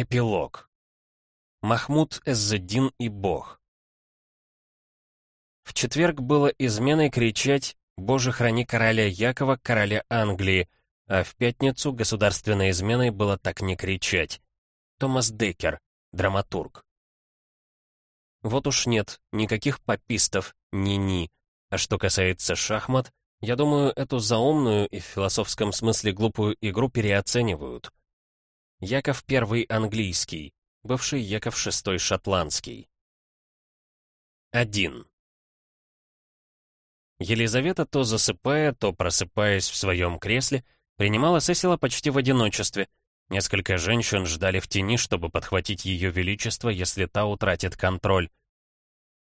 Эпилог. Махмуд Эззеддин и Бог. В четверг было изменой кричать «Боже, храни короля Якова, короля Англии», а в пятницу государственной изменой было так не кричать. Томас Деккер, драматург. Вот уж нет, никаких попистов, ни-ни. А что касается шахмат, я думаю, эту заумную и в философском смысле глупую игру переоценивают. Яков I английский, бывший Яков VI шотландский. 1. Елизавета, то засыпая, то просыпаясь в своем кресле, принимала Сесила почти в одиночестве. Несколько женщин ждали в тени, чтобы подхватить ее величество, если та утратит контроль.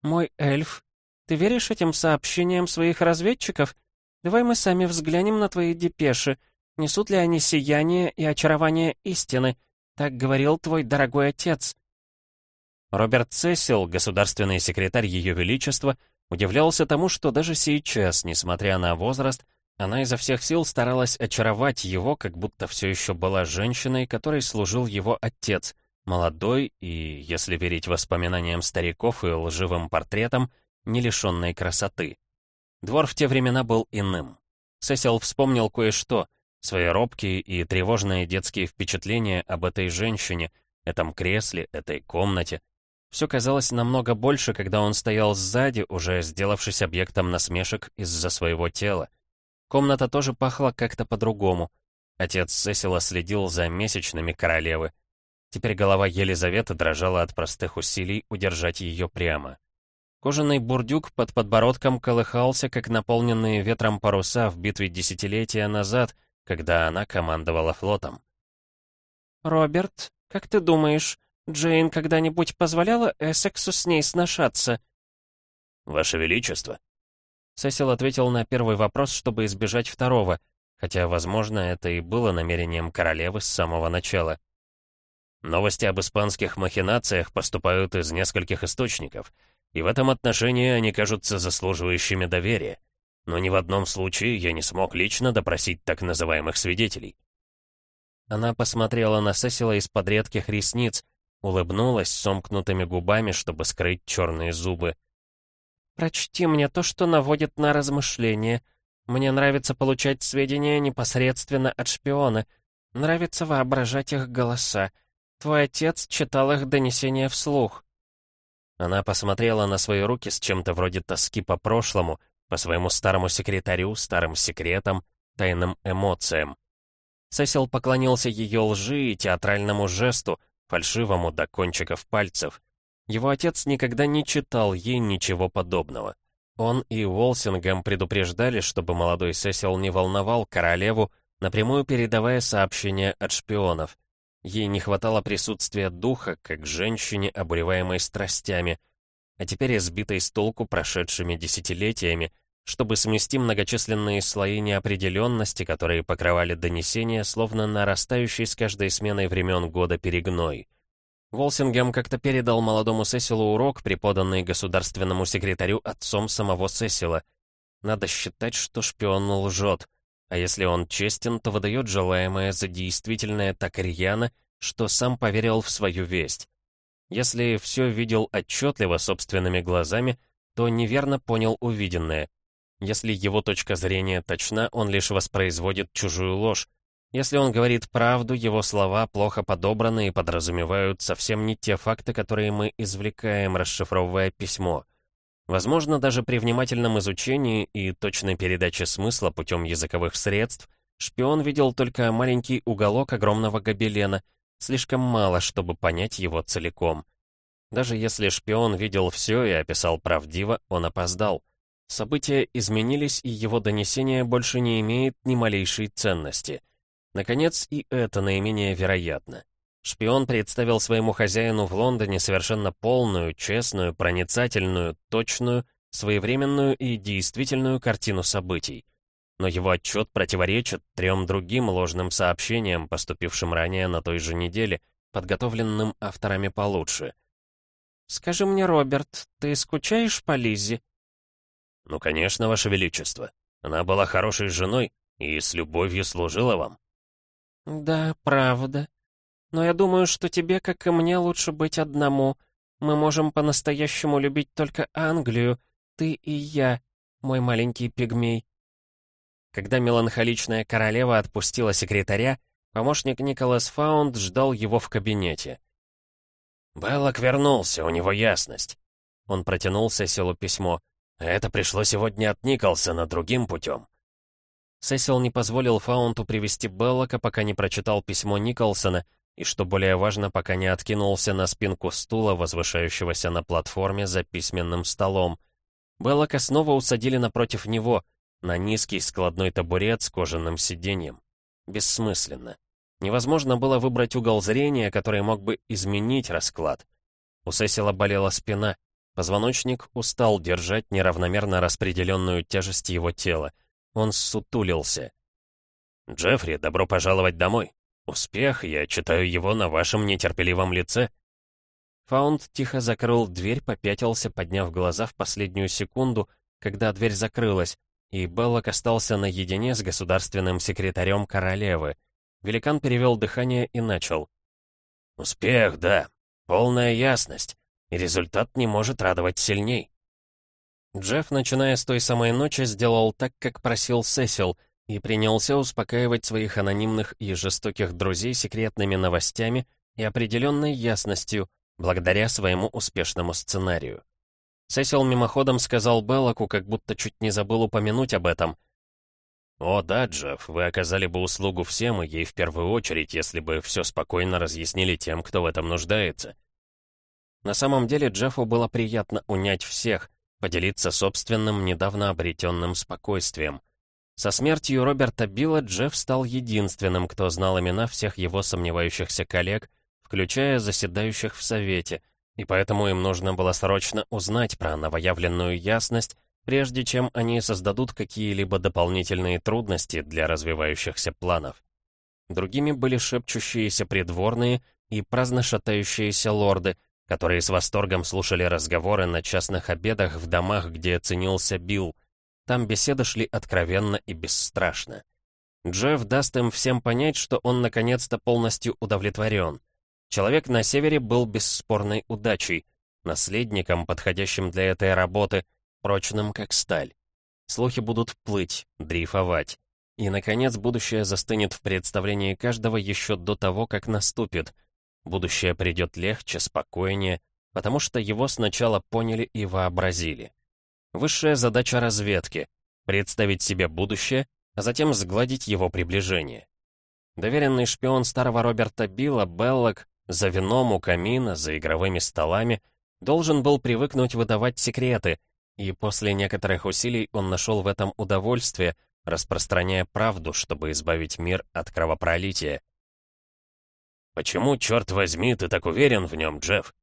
«Мой эльф, ты веришь этим сообщениям своих разведчиков? Давай мы сами взглянем на твои депеши. Несут ли они сияние и очарование истины? Так говорил твой дорогой отец». Роберт Сесил, государственный секретарь Ее Величества, удивлялся тому, что даже сейчас, несмотря на возраст, она изо всех сил старалась очаровать его, как будто все еще была женщиной, которой служил его отец, молодой и, если верить воспоминаниям стариков и лживым портретам, не лишенной красоты. Двор в те времена был иным. Сесил вспомнил кое-что — Свои робкие и тревожные детские впечатления об этой женщине, этом кресле, этой комнате. Все казалось намного больше, когда он стоял сзади, уже сделавшись объектом насмешек из-за своего тела. Комната тоже пахла как-то по-другому. Отец Сесила следил за месячными королевы. Теперь голова Елизаветы дрожала от простых усилий удержать ее прямо. Кожаный бурдюк под подбородком колыхался, как наполненные ветром паруса в битве десятилетия назад — когда она командовала флотом. «Роберт, как ты думаешь, Джейн когда-нибудь позволяла Эссексу с ней сношаться?» «Ваше Величество!» Сесил ответил на первый вопрос, чтобы избежать второго, хотя, возможно, это и было намерением королевы с самого начала. Новости об испанских махинациях поступают из нескольких источников, и в этом отношении они кажутся заслуживающими доверия но ни в одном случае я не смог лично допросить так называемых свидетелей. Она посмотрела на Сесила из-под редких ресниц, улыбнулась сомкнутыми губами, чтобы скрыть черные зубы. «Прочти мне то, что наводит на размышления. Мне нравится получать сведения непосредственно от шпиона. Нравится воображать их голоса. Твой отец читал их донесения вслух». Она посмотрела на свои руки с чем-то вроде тоски по прошлому, по своему старому секретарю, старым секретам, тайным эмоциям. Сесил поклонился ее лжи и театральному жесту, фальшивому до кончиков пальцев. Его отец никогда не читал ей ничего подобного. Он и Уолсингем предупреждали, чтобы молодой Сесил не волновал королеву, напрямую передавая сообщения от шпионов. Ей не хватало присутствия духа, как женщине, обуреваемой страстями, а теперь избитой с толку прошедшими десятилетиями, чтобы смести многочисленные слои неопределенности, которые покрывали донесения, словно нарастающий с каждой сменой времен года перегной. Волсингем как-то передал молодому Сесилу урок, преподанный государственному секретарю отцом самого Сесила. Надо считать, что шпион лжет, а если он честен, то выдает желаемое за действительное так рьяно, что сам поверил в свою весть. Если все видел отчетливо собственными глазами, то неверно понял увиденное. Если его точка зрения точна, он лишь воспроизводит чужую ложь. Если он говорит правду, его слова плохо подобраны и подразумевают совсем не те факты, которые мы извлекаем, расшифровывая письмо. Возможно, даже при внимательном изучении и точной передаче смысла путем языковых средств, шпион видел только маленький уголок огромного гобелена — Слишком мало, чтобы понять его целиком. Даже если шпион видел все и описал правдиво, он опоздал. События изменились, и его донесение больше не имеет ни малейшей ценности. Наконец, и это наименее вероятно. Шпион представил своему хозяину в Лондоне совершенно полную, честную, проницательную, точную, своевременную и действительную картину событий но его отчет противоречит трем другим ложным сообщениям, поступившим ранее на той же неделе, подготовленным авторами получше. «Скажи мне, Роберт, ты скучаешь по Лиззе?» «Ну, конечно, Ваше Величество. Она была хорошей женой и с любовью служила вам». «Да, правда. Но я думаю, что тебе, как и мне, лучше быть одному. Мы можем по-настоящему любить только Англию, ты и я, мой маленький пигмей». Когда меланхоличная королева отпустила секретаря, помощник Николас Фаунд ждал его в кабинете. «Беллок вернулся, у него ясность». Он протянул Сесилу письмо. «Это пришло сегодня от Николсона другим путем». Сесил не позволил Фаунту привести Беллока, пока не прочитал письмо Николсона, и, что более важно, пока не откинулся на спинку стула, возвышающегося на платформе за письменным столом. Беллока снова усадили напротив него, на низкий складной табурет с кожаным сиденьем. Бессмысленно. Невозможно было выбрать угол зрения, который мог бы изменить расклад. У Сесила болела спина. Позвоночник устал держать неравномерно распределенную тяжесть его тела. Он ссутулился. «Джеффри, добро пожаловать домой. Успех, я читаю его на вашем нетерпеливом лице». Фаунд тихо закрыл дверь, попятился, подняв глаза в последнюю секунду, когда дверь закрылась, и Беллок остался наедине с государственным секретарем королевы. Великан перевел дыхание и начал. «Успех, да. Полная ясность. Результат не может радовать сильней». Джефф, начиная с той самой ночи, сделал так, как просил Сесил, и принялся успокаивать своих анонимных и жестоких друзей секретными новостями и определенной ясностью, благодаря своему успешному сценарию. Сесил мимоходом сказал Беллоку, как будто чуть не забыл упомянуть об этом. «О да, Джефф, вы оказали бы услугу всем и ей в первую очередь, если бы все спокойно разъяснили тем, кто в этом нуждается». На самом деле Джеффу было приятно унять всех, поделиться собственным недавно обретенным спокойствием. Со смертью Роберта Билла Джефф стал единственным, кто знал имена всех его сомневающихся коллег, включая заседающих в Совете, и поэтому им нужно было срочно узнать про новоявленную ясность, прежде чем они создадут какие-либо дополнительные трудности для развивающихся планов. Другими были шепчущиеся придворные и праздно шатающиеся лорды, которые с восторгом слушали разговоры на частных обедах в домах, где ценился Билл. Там беседы шли откровенно и бесстрашно. Джефф даст им всем понять, что он наконец-то полностью удовлетворен. Человек на севере был бесспорной удачей, наследником, подходящим для этой работы, прочным как сталь. Слухи будут плыть, дрейфовать. И, наконец, будущее застынет в представлении каждого еще до того, как наступит. Будущее придет легче, спокойнее, потому что его сначала поняли и вообразили. Высшая задача разведки — представить себе будущее, а затем сгладить его приближение. Доверенный шпион старого Роберта Билла, Беллок, за вином у камина, за игровыми столами, должен был привыкнуть выдавать секреты, и после некоторых усилий он нашел в этом удовольствие, распространяя правду, чтобы избавить мир от кровопролития. «Почему, черт возьми, ты так уверен в нем, Джефф?»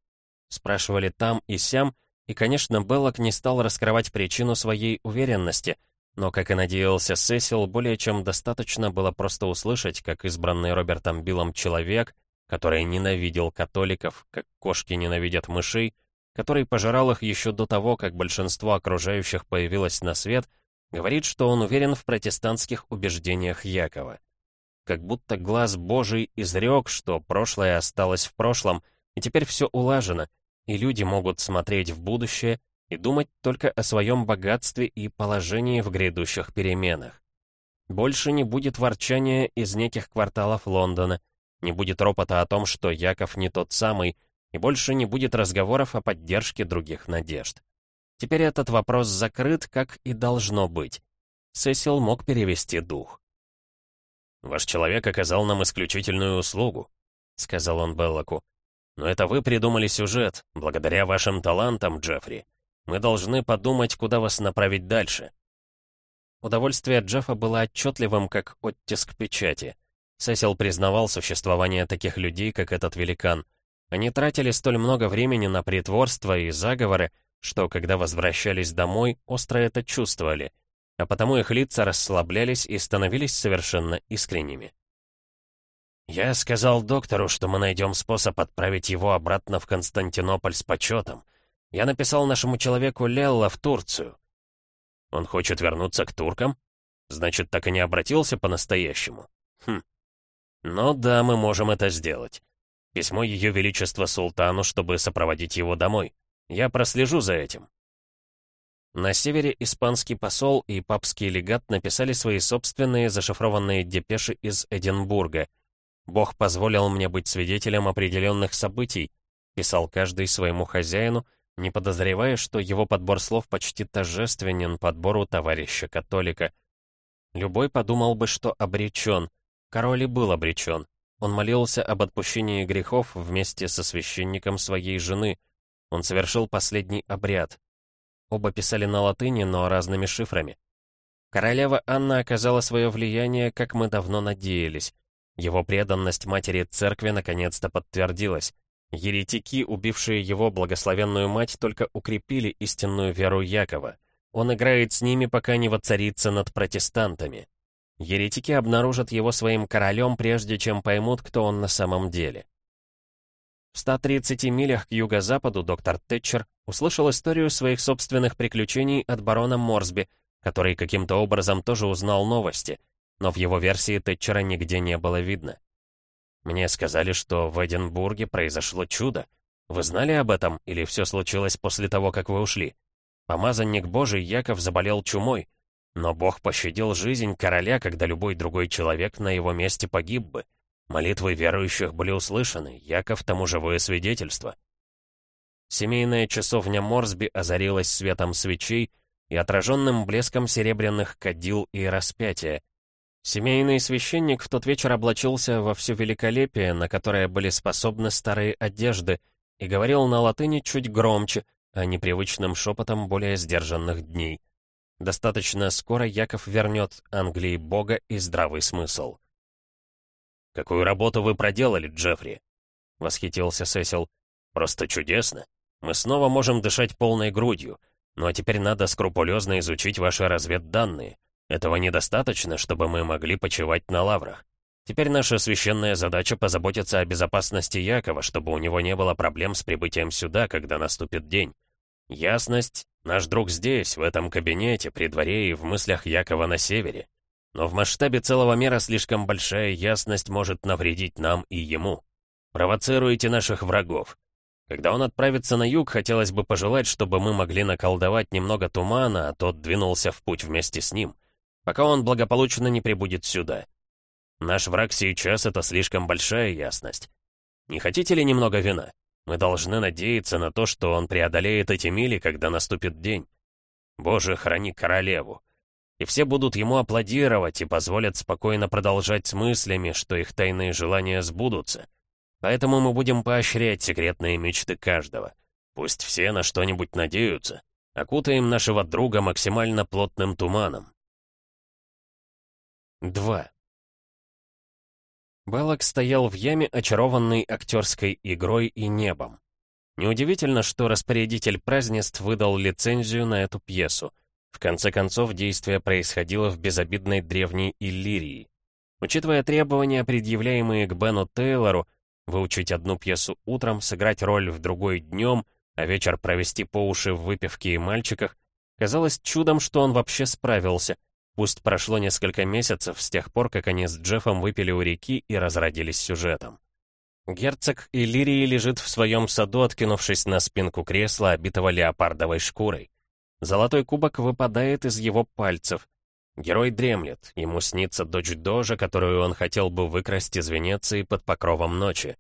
Спрашивали там и сям, и, конечно, Беллок не стал раскрывать причину своей уверенности, но, как и надеялся Сесил, более чем достаточно было просто услышать, как избранный Робертом Биллом человек который ненавидел католиков, как кошки ненавидят мышей, который пожирал их еще до того, как большинство окружающих появилось на свет, говорит, что он уверен в протестантских убеждениях Якова. Как будто глаз Божий изрек, что прошлое осталось в прошлом, и теперь все улажено, и люди могут смотреть в будущее и думать только о своем богатстве и положении в грядущих переменах. Больше не будет ворчания из неких кварталов Лондона, не будет ропота о том, что Яков не тот самый, и больше не будет разговоров о поддержке других надежд. Теперь этот вопрос закрыт, как и должно быть. Сесил мог перевести дух. «Ваш человек оказал нам исключительную услугу», — сказал он Беллоку. «Но это вы придумали сюжет, благодаря вашим талантам, Джеффри. Мы должны подумать, куда вас направить дальше». Удовольствие Джеффа было отчетливым, как оттиск печати — Сесил признавал существование таких людей, как этот великан. Они тратили столь много времени на притворство и заговоры, что, когда возвращались домой, остро это чувствовали, а потому их лица расслаблялись и становились совершенно искренними. «Я сказал доктору, что мы найдем способ отправить его обратно в Константинополь с почетом. Я написал нашему человеку Лелла в Турцию. Он хочет вернуться к туркам? Значит, так и не обратился по-настоящему. Хм, «Ну да, мы можем это сделать. Письмо Ее Величества Султану, чтобы сопроводить его домой. Я прослежу за этим». На севере испанский посол и папский легат написали свои собственные зашифрованные депеши из Эдинбурга. «Бог позволил мне быть свидетелем определенных событий», писал каждый своему хозяину, не подозревая, что его подбор слов почти торжественен подбору товарища-католика. Любой подумал бы, что обречен. Король и был обречен. Он молился об отпущении грехов вместе со священником своей жены. Он совершил последний обряд. Оба писали на латыни, но разными шифрами. Королева Анна оказала свое влияние, как мы давно надеялись. Его преданность матери церкви наконец-то подтвердилась. Еретики, убившие его благословенную мать, только укрепили истинную веру Якова. Он играет с ними, пока не воцарится над протестантами. Еретики обнаружат его своим королем, прежде чем поймут, кто он на самом деле. В 130 милях к юго-западу доктор Тэтчер услышал историю своих собственных приключений от барона Морсби, который каким-то образом тоже узнал новости, но в его версии Тэтчера нигде не было видно. Мне сказали, что в Эдинбурге произошло чудо. Вы знали об этом, или все случилось после того, как вы ушли? Помазанник Божий Яков заболел чумой, но Бог пощадил жизнь короля, когда любой другой человек на его месте погиб бы. Молитвы верующих были услышаны, Яков тому живое свидетельство. Семейная часовня Морсби озарилась светом свечей и отраженным блеском серебряных кадил и распятия. Семейный священник в тот вечер облачился во все великолепие, на которое были способны старые одежды, и говорил на латыни чуть громче, а непривычным шепотом более сдержанных дней. Достаточно скоро Яков вернет Англии Бога и здравый смысл. «Какую работу вы проделали, Джеффри?» — восхитился Сесил. «Просто чудесно. Мы снова можем дышать полной грудью. Ну а теперь надо скрупулезно изучить ваши разведданные. Этого недостаточно, чтобы мы могли почивать на лаврах. Теперь наша священная задача позаботиться о безопасности Якова, чтобы у него не было проблем с прибытием сюда, когда наступит день. Ясность — наш друг здесь, в этом кабинете, при дворе и в мыслях Якова на севере. Но в масштабе целого мира слишком большая ясность может навредить нам и ему. Провоцируйте наших врагов. Когда он отправится на юг, хотелось бы пожелать, чтобы мы могли наколдовать немного тумана, а тот двинулся в путь вместе с ним, пока он благополучно не прибудет сюда. Наш враг сейчас — это слишком большая ясность. Не хотите ли немного вина? Мы должны надеяться на то, что он преодолеет эти мили, когда наступит день. Боже, храни королеву и все будут ему аплодировать и позволят спокойно продолжать с мыслями, что их тайные желания сбудутся. Поэтому мы будем поощрять секретные мечты каждого. Пусть все на что-нибудь надеются. Окутаем нашего друга максимально плотным туманом. 2. Беллок стоял в яме, очарованный актерской игрой и небом. Неудивительно, что распорядитель празднеств выдал лицензию на эту пьесу — в конце концов, действие происходило в безобидной древней Иллирии. Учитывая требования, предъявляемые к Бену Тейлору, выучить одну пьесу утром, сыграть роль в другой днем, а вечер провести по уши в выпивке и мальчиках, казалось чудом, что он вообще справился. Пусть прошло несколько месяцев с тех пор, как они с Джеффом выпили у реки и разродились сюжетом. Герцог Иллирии лежит в своем саду, откинувшись на спинку кресла, обитого леопардовой шкурой. Золотой кубок выпадает из его пальцев. Герой дремлет, ему снится дочь Дожа, которую он хотел бы выкрасть из Венеции под покровом ночи.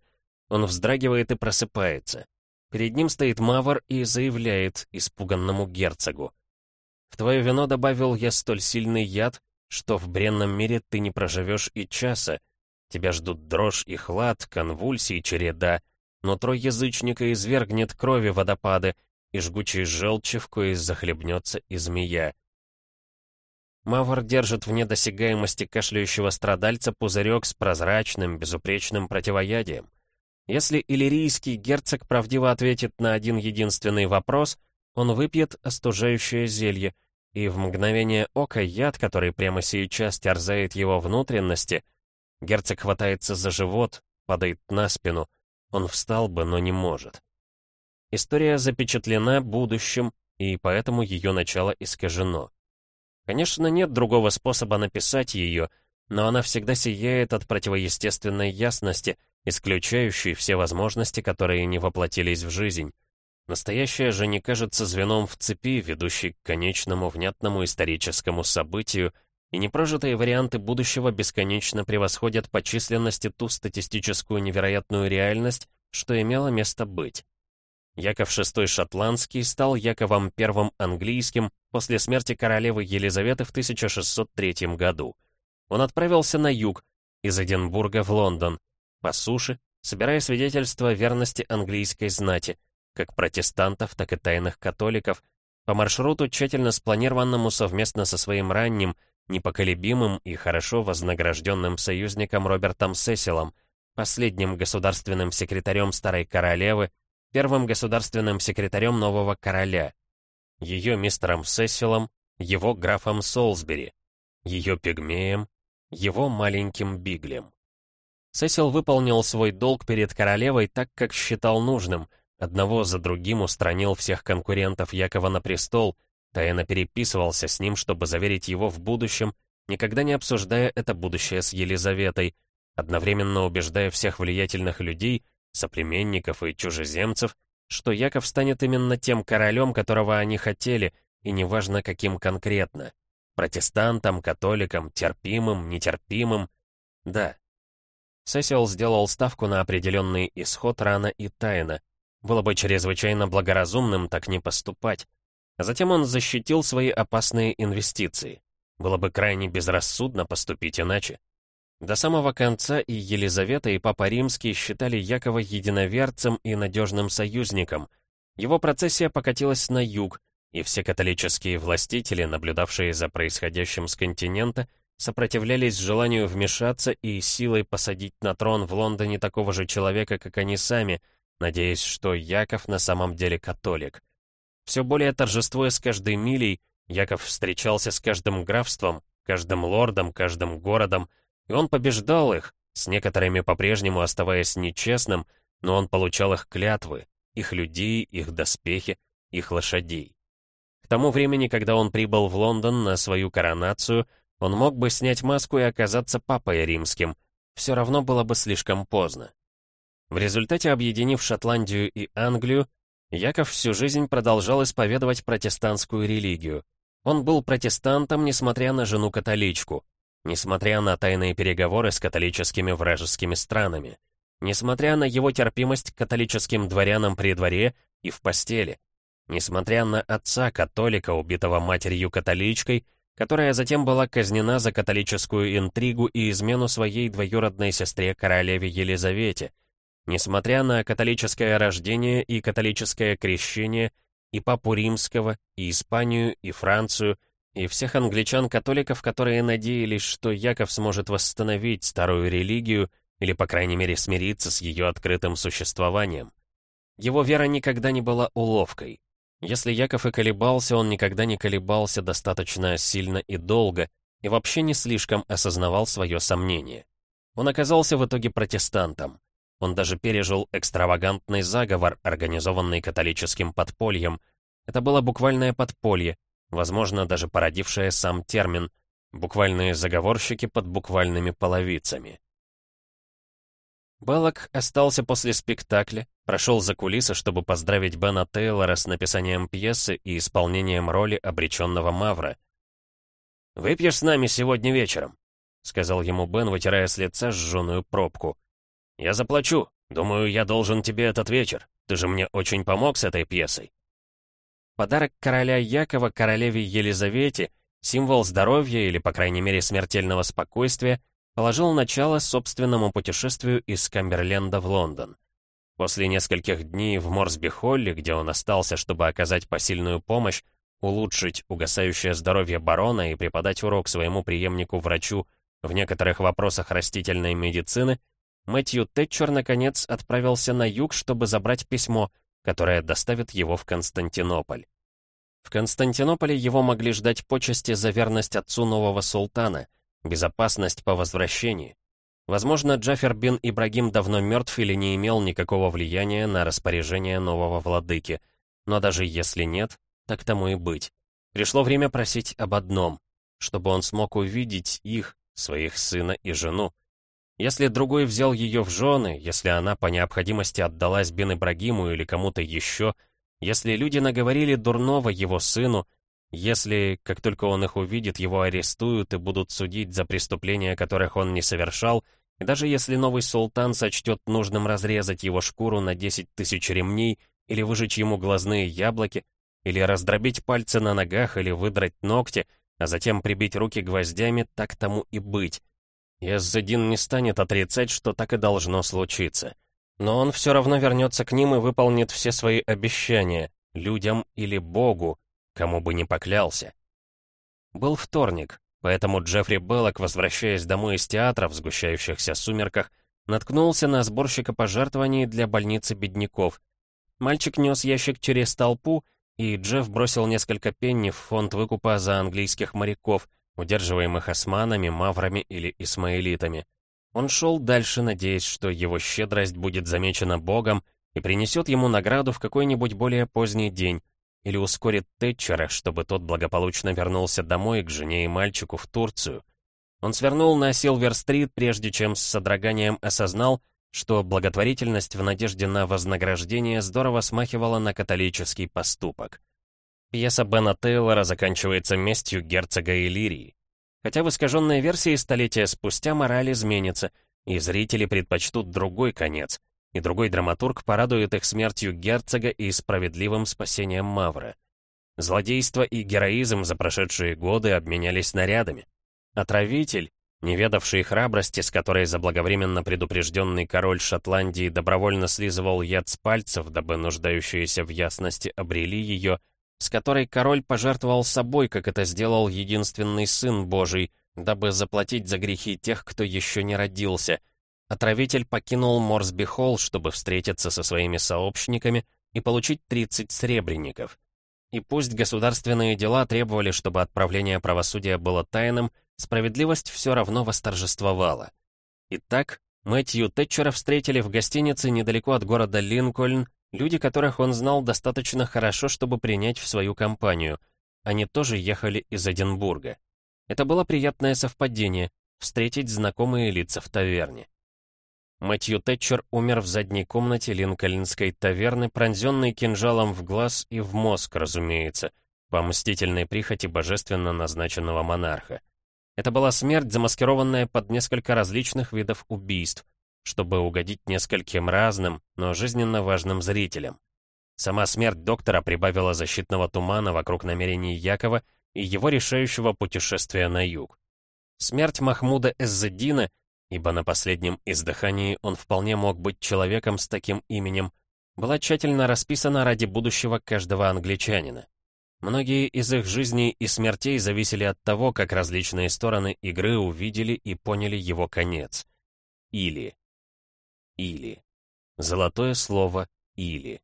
Он вздрагивает и просыпается. Перед ним стоит Мавр и заявляет испуганному герцогу. «В твое вино добавил я столь сильный яд, что в бренном мире ты не проживешь и часа. Тебя ждут дрожь и хлад, конвульсии, череда. Но трой язычника извергнет крови водопады, и жгучей желчи, в коей захлебнется и змея. Мавр держит в недосягаемости кашляющего страдальца пузырек с прозрачным, безупречным противоядием. Если иллирийский герцог правдиво ответит на один единственный вопрос, он выпьет остужающее зелье, и в мгновение ока яд, который прямо сейчас терзает его внутренности, герцог хватается за живот, падает на спину. Он встал бы, но не может. История запечатлена будущим, и поэтому ее начало искажено. Конечно, нет другого способа написать ее, но она всегда сияет от противоестественной ясности, исключающий все возможности, которые не воплотились в жизнь. Настоящее же не кажется звеном в цепи, ведущей к конечному внятному историческому событию, и непрожитые варианты будущего бесконечно превосходят по численности ту статистическую невероятную реальность, что имело место быть. Яков VI Шотландский стал Яковом I Английским после смерти королевы Елизаветы в 1603 году. Он отправился на юг, из Эдинбурга в Лондон, по суше, собирая свидетельства верности английской знати, как протестантов, так и тайных католиков, по маршруту, тщательно спланированному совместно со своим ранним, непоколебимым и хорошо вознагражденным союзником Робертом Сесилом, последним государственным секретарем Старой Королевы первым государственным секретарем нового короля, ее мистером Сесилом, его графом Солсбери, ее пигмеем, его маленьким биглем. Сесил выполнил свой долг перед королевой так, как считал нужным, одного за другим устранил всех конкурентов Якова на престол, тайно переписывался с ним, чтобы заверить его в будущем, никогда не обсуждая это будущее с Елизаветой, одновременно убеждая всех влиятельных людей, соплеменников и чужеземцев, что Яков станет именно тем королем, которого они хотели, и неважно каким конкретно. Протестантом, католиком, терпимым, нетерпимым. Да. Сесил сделал ставку на определенный исход рано и тайно. Было бы чрезвычайно благоразумным так не поступать. А затем он защитил свои опасные инвестиции. Было бы крайне безрассудно поступить иначе. До самого конца и Елизавета, и Папа Римский считали Якова единоверцем и надежным союзником. Его процессия покатилась на юг, и все католические властители, наблюдавшие за происходящим с континента, сопротивлялись желанию вмешаться и силой посадить на трон в Лондоне такого же человека, как они сами, надеясь, что Яков на самом деле католик. Все более торжествуя с каждой милей, Яков встречался с каждым графством, каждым лордом, каждым городом, и он побеждал их, с некоторыми по-прежнему оставаясь нечестным, но он получал их клятвы, их людей, их доспехи, их лошадей. К тому времени, когда он прибыл в Лондон на свою коронацию, он мог бы снять маску и оказаться папой римским. Все равно было бы слишком поздно. В результате, объединив Шотландию и Англию, Яков всю жизнь продолжал исповедовать протестантскую религию. Он был протестантом, несмотря на жену-католичку несмотря на тайные переговоры с католическими вражескими странами, несмотря на его терпимость к католическим дворянам при дворе и в постели, несмотря на отца католика, убитого матерью-католичкой, которая затем была казнена за католическую интригу и измену своей двоюродной сестре королеве Елизавете, несмотря на католическое рождение и католическое крещение, и папу римского, и Испанию, и Францию, и всех англичан-католиков, которые надеялись, что Яков сможет восстановить старую религию или, по крайней мере, смириться с ее открытым существованием. Его вера никогда не была уловкой. Если Яков и колебался, он никогда не колебался достаточно сильно и долго, и вообще не слишком осознавал свое сомнение. Он оказался в итоге протестантом. Он даже пережил экстравагантный заговор, организованный католическим подпольем. Это было буквальное подполье, возможно, даже породившее сам термин «буквальные заговорщики под буквальными половицами». Беллок остался после спектакля, прошел за кулисы, чтобы поздравить Бена Тейлора с написанием пьесы и исполнением роли обреченного Мавра. «Выпьешь с нами сегодня вечером?» — сказал ему Бен, вытирая с лица сжженную пробку. «Я заплачу. Думаю, я должен тебе этот вечер. Ты же мне очень помог с этой пьесой». Подарок короля Якова королеве Елизавете, символ здоровья или, по крайней мере, смертельного спокойствия, положил начало собственному путешествию из Камберленда в Лондон. После нескольких дней в Морсби-Холле, где он остался, чтобы оказать посильную помощь, улучшить угасающее здоровье барона и преподать урок своему преемнику-врачу в некоторых вопросах растительной медицины, Мэтью Тэтчер, наконец, отправился на юг, чтобы забрать письмо — которая доставит его в Константинополь. В Константинополе его могли ждать почести за верность отцу нового султана, безопасность по возвращении. Возможно, Джафер бин Ибрагим давно мертв или не имел никакого влияния на распоряжение нового владыки. Но даже если нет, так тому и быть. Пришло время просить об одном, чтобы он смог увидеть их, своих сына и жену. Если другой взял ее в жены, если она по необходимости отдалась Бен Ибрагиму или кому-то еще, если люди наговорили дурного его сыну, если, как только он их увидит, его арестуют и будут судить за преступления, которых он не совершал, и даже если новый султан сочтет нужным разрезать его шкуру на 10 тысяч ремней или выжечь ему глазные яблоки, или раздробить пальцы на ногах, или выдрать ногти, а затем прибить руки гвоздями, так тому и быть. Яззадин не станет отрицать, что так и должно случиться. Но он все равно вернется к ним и выполнит все свои обещания, людям или Богу, кому бы ни поклялся. Был вторник, поэтому Джеффри Беллок, возвращаясь домой из театра в сгущающихся сумерках, наткнулся на сборщика пожертвований для больницы бедняков. Мальчик нес ящик через толпу, и Джефф бросил несколько пенни в фонд выкупа за английских моряков, удерживаемых османами, маврами или исмаилитами. Он шел дальше, надеясь, что его щедрость будет замечена Богом и принесет ему награду в какой-нибудь более поздний день, или ускорит Тэтчера, чтобы тот благополучно вернулся домой к жене и мальчику в Турцию. Он свернул на Силвер-стрит, прежде чем с содроганием осознал, что благотворительность в надежде на вознаграждение здорово смахивала на католический поступок. Пьеса Бена Тейлора заканчивается местью герцога Иллирии. Хотя в искаженной версии столетия спустя мораль изменится, и зрители предпочтут другой конец, и другой драматург порадует их смертью герцога и справедливым спасением Мавра. Злодейство и героизм за прошедшие годы обменялись снарядами. Отравитель, не ведавший храбрости, с которой заблаговременно предупрежденный король Шотландии добровольно слизывал яд с пальцев, дабы нуждающиеся в ясности обрели ее, с которой король пожертвовал собой, как это сделал единственный сын Божий, дабы заплатить за грехи тех, кто еще не родился. Отравитель покинул Морсби-Холл, чтобы встретиться со своими сообщниками и получить 30 сребреников. И пусть государственные дела требовали, чтобы отправление правосудия было тайным, справедливость все равно восторжествовала. Итак, Мэтью Тэтчера встретили в гостинице недалеко от города Линкольн Люди, которых он знал достаточно хорошо, чтобы принять в свою компанию. Они тоже ехали из Эдинбурга. Это было приятное совпадение — встретить знакомые лица в таверне. Мэтью Тэтчер умер в задней комнате Линкольнской таверны, пронзенный кинжалом в глаз и в мозг, разумеется, по мстительной прихоти божественно назначенного монарха. Это была смерть, замаскированная под несколько различных видов убийств, чтобы угодить нескольким разным, но жизненно важным зрителям. Сама смерть доктора прибавила защитного тумана вокруг намерений Якова и его решающего путешествия на юг. Смерть Махмуда Эззедина, ибо на последнем издыхании он вполне мог быть человеком с таким именем, была тщательно расписана ради будущего каждого англичанина. Многие из их жизней и смертей зависели от того, как различные стороны игры увидели и поняли его конец. Или или. Золотое слово «или».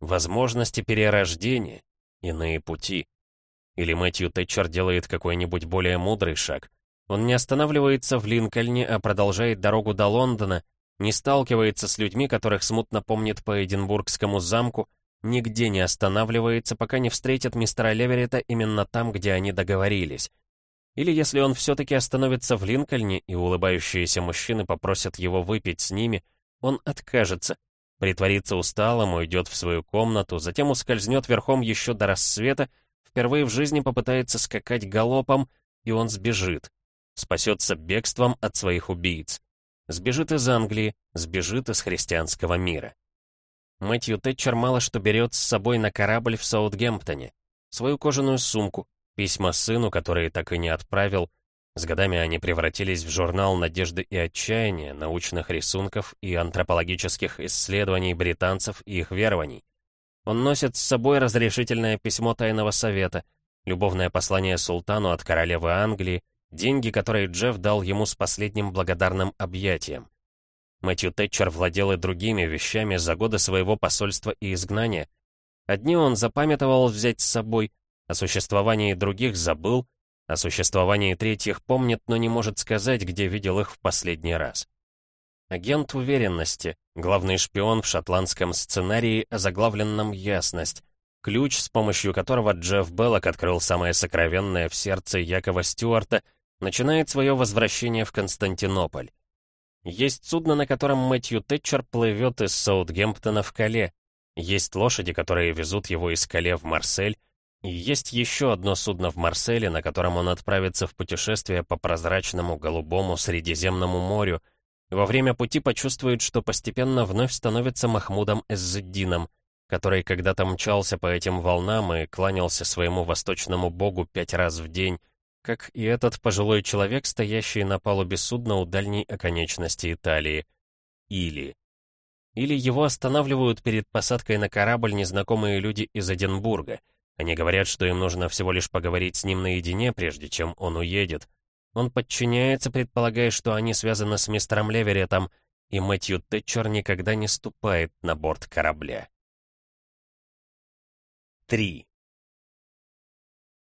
Возможности перерождения, иные пути. Или Мэтью Тэтчер делает какой-нибудь более мудрый шаг. Он не останавливается в Линкольне, а продолжает дорогу до Лондона, не сталкивается с людьми, которых смутно помнит по Эдинбургскому замку, нигде не останавливается, пока не встретит мистера Леверета именно там, где они договорились. Или если он все-таки остановится в Линкольне, и улыбающиеся мужчины попросят его выпить с ними, он откажется, притворится усталым, уйдет в свою комнату, затем ускользнет верхом еще до рассвета, впервые в жизни попытается скакать галопом, и он сбежит. Спасется бегством от своих убийц. Сбежит из Англии, сбежит из христианского мира. Мэтью Тэтчер мало что берет с собой на корабль в Саутгемптоне. Свою кожаную сумку, Письма сыну, которые так и не отправил, с годами они превратились в журнал «Надежды и отчаяния», научных рисунков и антропологических исследований британцев и их верований. Он носит с собой разрешительное письмо Тайного Совета, любовное послание султану от королевы Англии, деньги, которые Джефф дал ему с последним благодарным объятием. Мэтью Тэтчер владел и другими вещами за годы своего посольства и изгнания. Одни он запамятовал взять с собой — о существовании других забыл, о существовании третьих помнит, но не может сказать, где видел их в последний раз. Агент уверенности, главный шпион в шотландском сценарии, озаглавленном «Ясность», ключ, с помощью которого Джефф Беллок открыл самое сокровенное в сердце Якова Стюарта, начинает свое возвращение в Константинополь. Есть судно, на котором Мэтью Тэтчер плывет из Саутгемптона в Кале. Есть лошади, которые везут его из Кале в Марсель. Есть еще одно судно в Марселе, на котором он отправится в путешествие по прозрачному голубому Средиземному морю. И во время пути почувствует, что постепенно вновь становится Махмудом Эззеддином, который когда-то мчался по этим волнам и кланялся своему восточному богу пять раз в день, как и этот пожилой человек, стоящий на палубе судна у дальней оконечности Италии. Или... Или его останавливают перед посадкой на корабль незнакомые люди из Эдинбурга. Они говорят, что им нужно всего лишь поговорить с ним наедине, прежде чем он уедет. Он подчиняется, предполагая, что они связаны с мистером Леверетом, и Мэтью Тэтчер никогда не ступает на борт корабля. 3.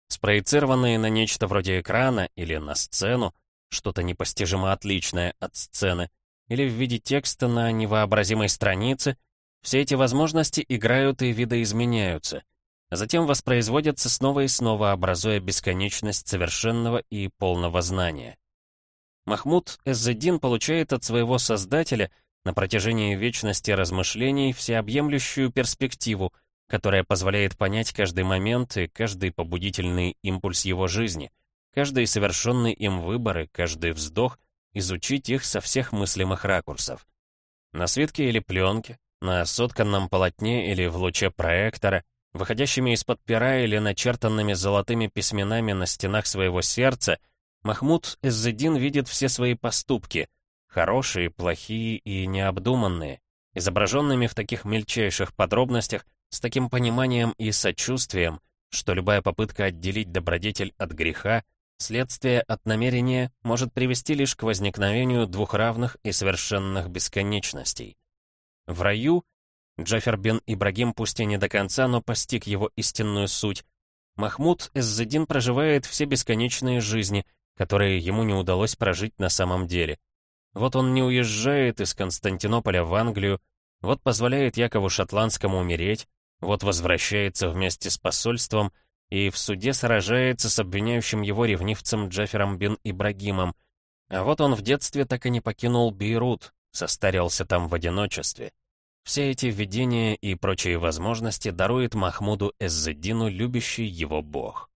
Спроецированные на нечто вроде экрана или на сцену, что-то непостижимо отличное от сцены, или в виде текста на невообразимой странице, все эти возможности играют и видоизменяются, затем воспроизводятся снова и снова, образуя бесконечность совершенного и полного знания. Махмуд Эззедин получает от своего создателя на протяжении вечности размышлений всеобъемлющую перспективу — которая позволяет понять каждый момент и каждый побудительный импульс его жизни, каждый совершенный им выбор и каждый вздох, изучить их со всех мыслимых ракурсов. На свитке или пленке, на сотканном полотне или в луче проектора, выходящими из-под пера или начертанными золотыми письменами на стенах своего сердца, Махмуд Эззедин видит все свои поступки, хорошие, плохие и необдуманные, изображенными в таких мельчайших подробностях, с таким пониманием и сочувствием, что любая попытка отделить добродетель от греха, следствие от намерения может привести лишь к возникновению двух равных и совершенных бесконечностей. В раю Джафер бен Ибрагим пусть и не до конца, но постиг его истинную суть. Махмуд Эззедин проживает все бесконечные жизни, которые ему не удалось прожить на самом деле. Вот он не уезжает из Константинополя в Англию, вот позволяет Якову Шотландскому умереть, вот возвращается вместе с посольством и в суде сражается с обвиняющим его ревнивцем Джафером бин Ибрагимом. А вот он в детстве так и не покинул Бейрут, состарился там в одиночестве. Все эти видения и прочие возможности дарует Махмуду Эззеддину любящий его бог.